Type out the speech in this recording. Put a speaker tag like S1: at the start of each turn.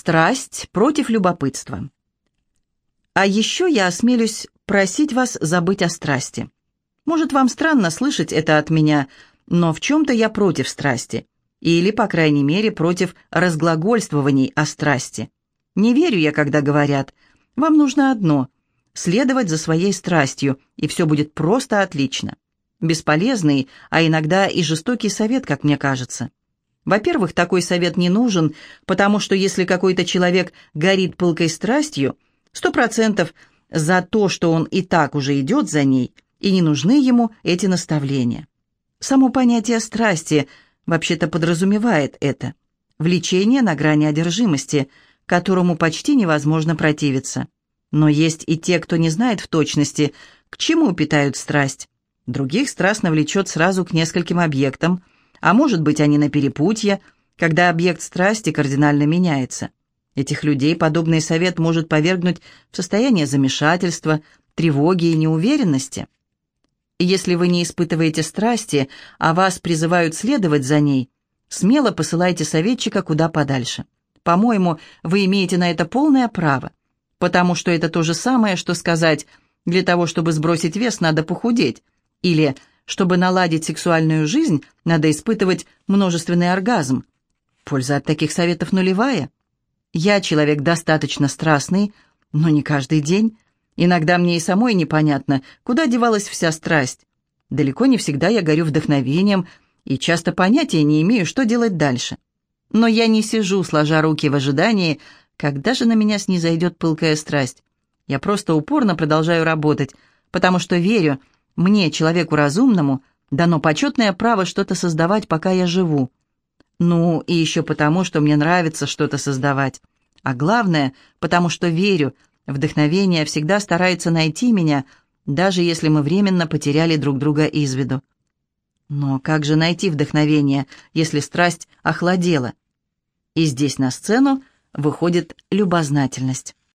S1: Страсть против любопытства. А еще я осмелюсь просить вас забыть о страсти. Может, вам странно слышать это от меня, но в чем-то я против страсти. Или, по крайней мере, против разглагольствований о страсти. Не верю я, когда говорят, вам нужно одно – следовать за своей страстью, и все будет просто отлично. Бесполезный, а иногда и жестокий совет, как мне кажется. Во-первых, такой совет не нужен, потому что если какой-то человек горит пылкой страстью, сто процентов за то, что он и так уже идет за ней, и не нужны ему эти наставления. Само понятие страсти вообще-то подразумевает это. Влечение на грани одержимости, которому почти невозможно противиться. Но есть и те, кто не знает в точности, к чему питают страсть. Других страстно влечет сразу к нескольким объектам – а может быть, они на перепутье, когда объект страсти кардинально меняется. Этих людей подобный совет может повергнуть в состояние замешательства, тревоги и неуверенности. Если вы не испытываете страсти, а вас призывают следовать за ней, смело посылайте советчика куда подальше. По-моему, вы имеете на это полное право, потому что это то же самое, что сказать «для того, чтобы сбросить вес, надо похудеть» или чтобы наладить сексуальную жизнь, надо испытывать множественный оргазм. Польза от таких советов нулевая. Я человек достаточно страстный, но не каждый день. Иногда мне и самой непонятно, куда девалась вся страсть. Далеко не всегда я горю вдохновением и часто понятия не имею, что делать дальше. Но я не сижу, сложа руки в ожидании, когда же на меня снизойдет пылкая страсть. Я просто упорно продолжаю работать, потому что верю, мне, человеку разумному, дано почетное право что-то создавать, пока я живу. Ну, и еще потому, что мне нравится что-то создавать. А главное, потому что верю, вдохновение всегда старается найти меня, даже если мы временно потеряли друг друга из виду. Но как же найти вдохновение, если страсть охладела? И здесь на сцену выходит любознательность.